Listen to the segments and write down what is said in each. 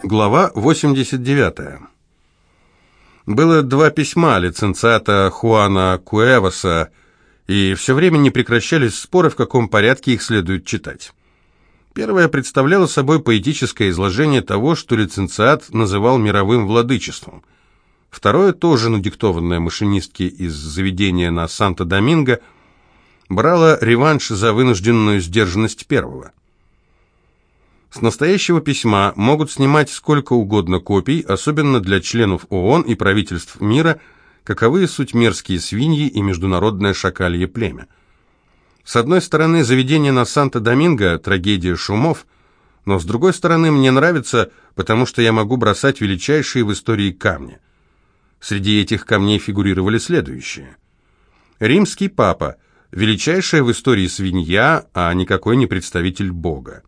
Глава 89. Было два письма лиценциата Хуана Куэваса, и все время не прекращались споры, в каком порядке их следует читать. Первое представляло собой поэтическое изложение того, что лиценциат называл мировым владычеством. Второе, тоже надиктованное машинистки из заведения на Санто-Доминго, брало реванш за вынужденную сдержанность первого. С настоящего письма могут снимать сколько угодно копий, особенно для членов ООН и правительств мира, каковы суть мерзкие свиньи и международное шакалье племя. С одной стороны, заведение на Санто-Доминго – трагедия шумов, но с другой стороны, мне нравится, потому что я могу бросать величайшие в истории камни. Среди этих камней фигурировали следующие. Римский папа – величайшая в истории свинья, а никакой не представитель Бога.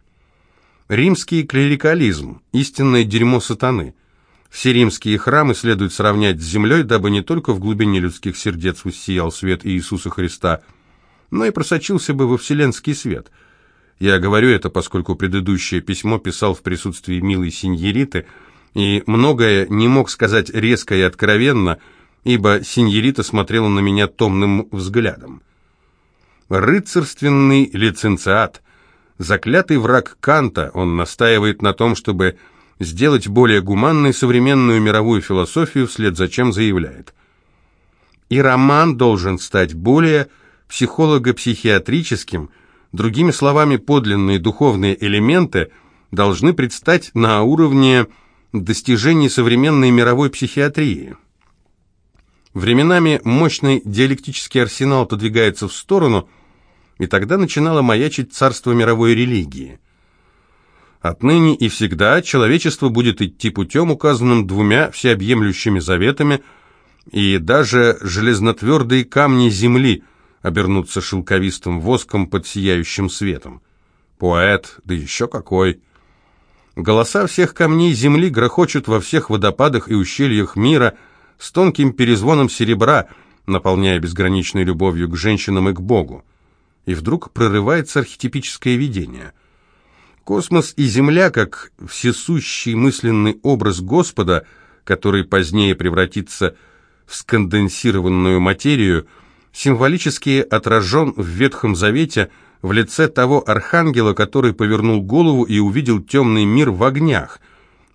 Римский клерикализм – истинное дерьмо сатаны. Все римские храмы следует сравнять с землей, дабы не только в глубине людских сердец воссиял свет Иисуса Христа, но и просочился бы во вселенский свет. Я говорю это, поскольку предыдущее письмо писал в присутствии милой синьориты, и многое не мог сказать резко и откровенно, ибо синьорита смотрела на меня томным взглядом. Рыцарственный лиценциат – Заклятый враг Канта, он настаивает на том, чтобы сделать более гуманной современную мировую философию, вслед за чем заявляет. И роман должен стать более психолого-психиатрическим, другими словами, подлинные духовные элементы должны предстать на уровне достижений современной мировой психиатрии. Временами мощный диалектический арсенал подвигается в сторону – и тогда начинало маячить царство мировой религии. Отныне и всегда человечество будет идти путем, указанным двумя всеобъемлющими заветами, и даже железнотвердые камни земли обернутся шелковистым воском под сияющим светом. Поэт, да еще какой! Голоса всех камней земли грохочут во всех водопадах и ущельях мира с тонким перезвоном серебра, наполняя безграничной любовью к женщинам и к Богу и вдруг прорывается архетипическое видение. Космос и Земля, как всесущий мысленный образ Господа, который позднее превратится в сконденсированную материю, символически отражен в Ветхом Завете в лице того архангела, который повернул голову и увидел темный мир в огнях.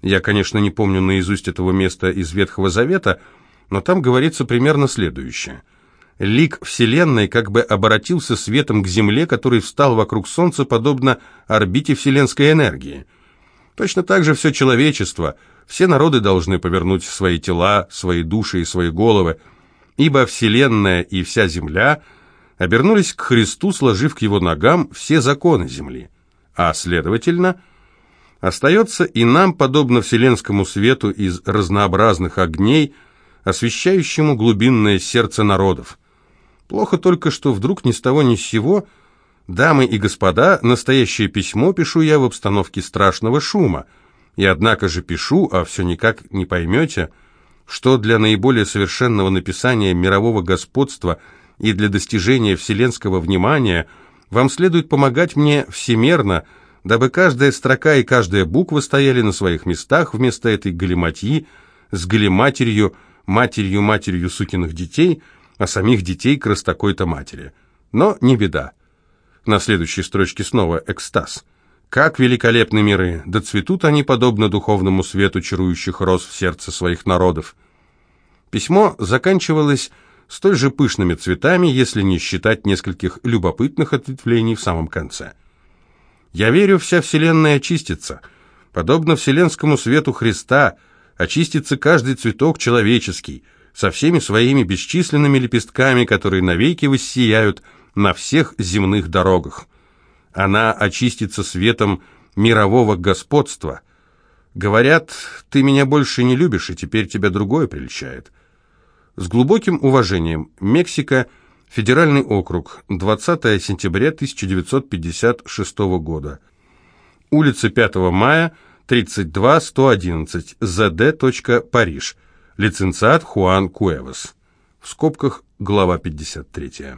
Я, конечно, не помню наизусть этого места из Ветхого Завета, но там говорится примерно следующее – лик Вселенной как бы обратился светом к Земле, который встал вокруг Солнца, подобно орбите вселенской энергии. Точно так же все человечество, все народы должны повернуть свои тела, свои души и свои головы, ибо Вселенная и вся Земля обернулись к Христу, сложив к его ногам все законы Земли. А, следовательно, остается и нам, подобно вселенскому свету из разнообразных огней, освещающему глубинное сердце народов. Плохо только, что вдруг ни с того ни с сего, дамы и господа, настоящее письмо пишу я в обстановке страшного шума. И однако же пишу, а все никак не поймете, что для наиболее совершенного написания мирового господства и для достижения вселенского внимания вам следует помогать мне всемерно, дабы каждая строка и каждая буква стояли на своих местах вместо этой галиматьи с галиматерью, матерью-матерью сукиных детей – а самих детей к раз то матери. Но не беда. На следующей строчке снова экстаз. Как великолепны миры, да цветут они подобно духовному свету чарующих роз в сердце своих народов. Письмо заканчивалось столь же пышными цветами, если не считать нескольких любопытных ответвлений в самом конце. «Я верю, вся вселенная очистится. Подобно вселенскому свету Христа, очистится каждый цветок человеческий, со всеми своими бесчисленными лепестками, которые навеки воссияют на всех земных дорогах. Она очистится светом мирового господства. Говорят, ты меня больше не любишь, и теперь тебя другое прельщает. С глубоким уважением. Мексика, Федеральный округ, 20 сентября 1956 года. Улица 5 мая, 32, 111, ЗД. Париж. Лиценциат Хуан Куэвас. В скобках глава 53.